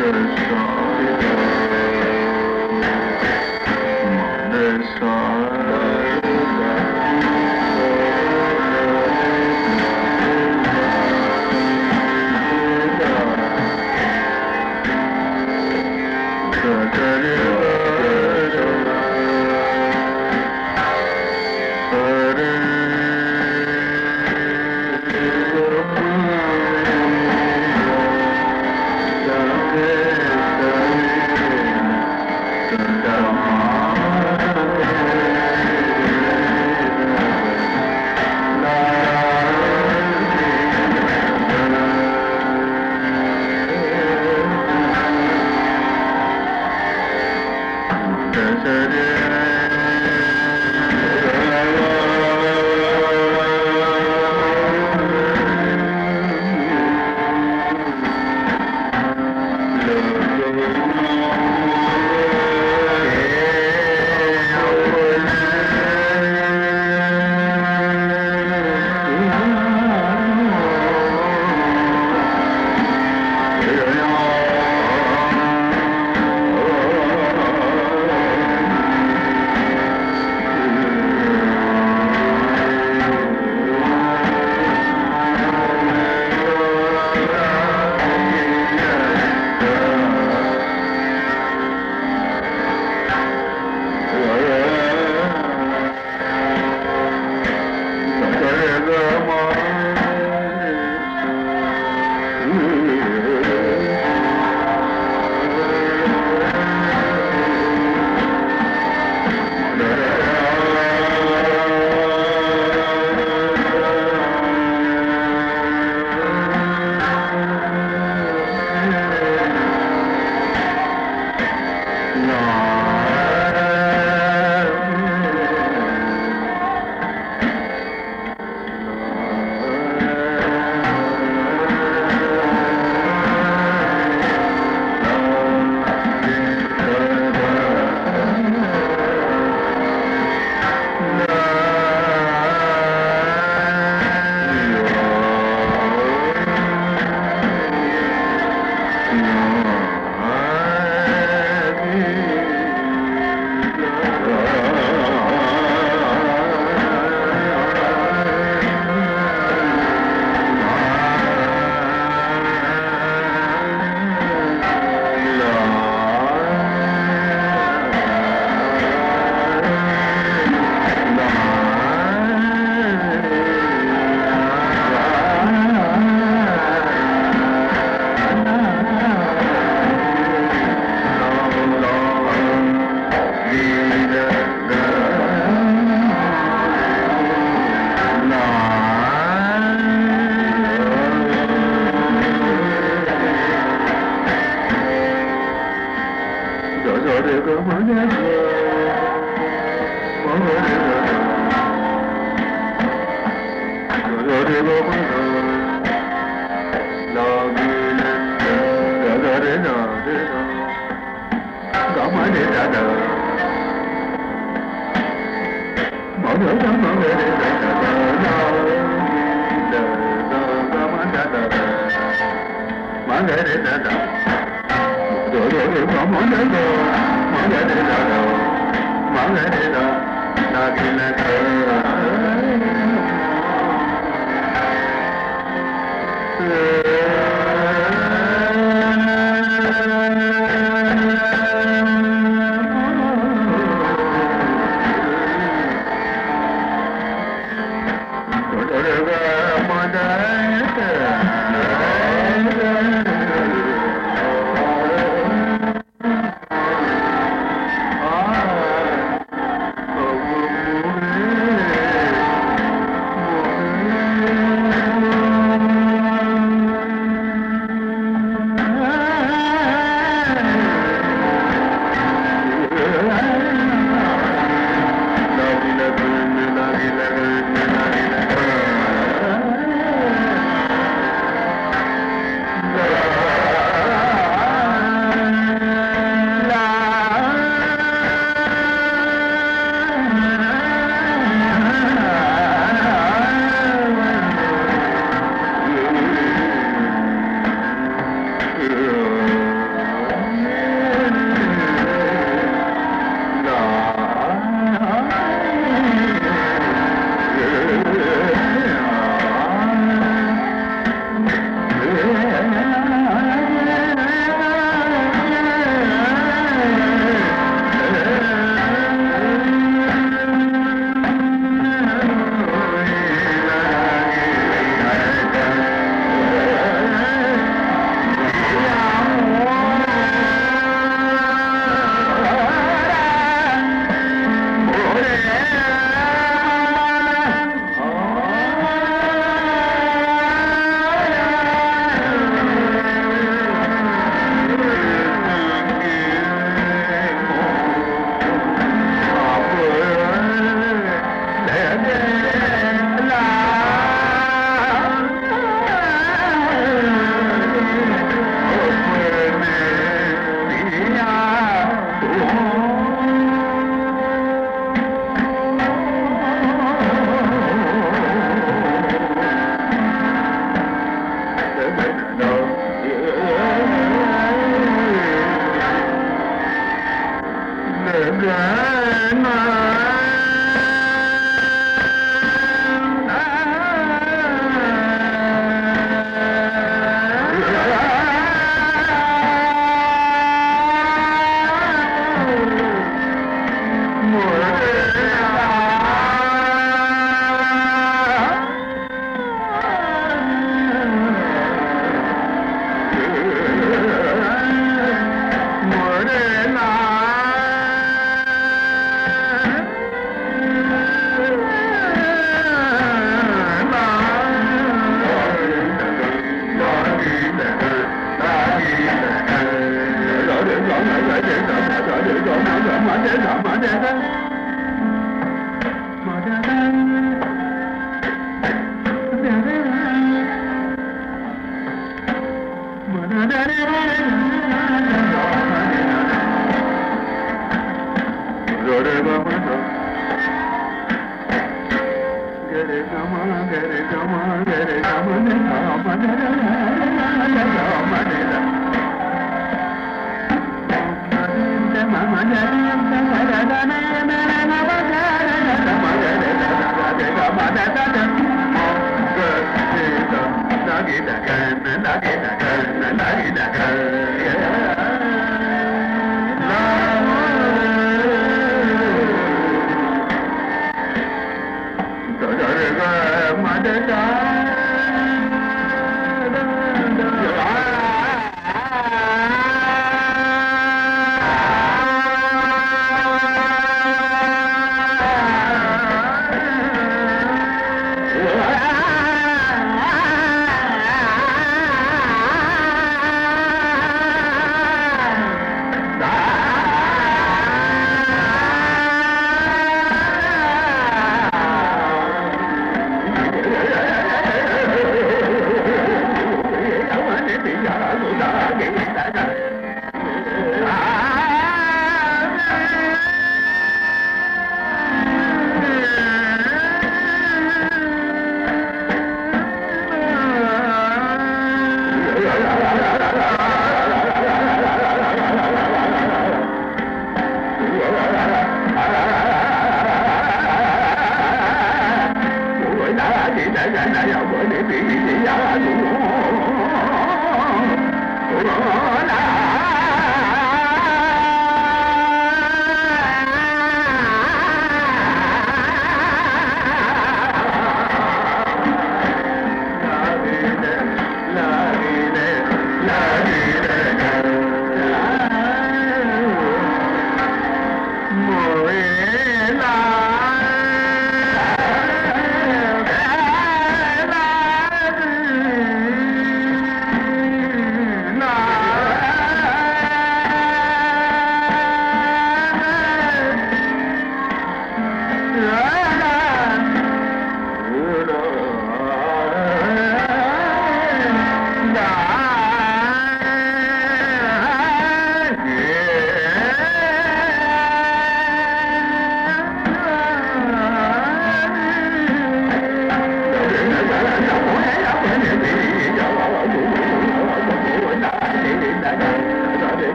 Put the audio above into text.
Hare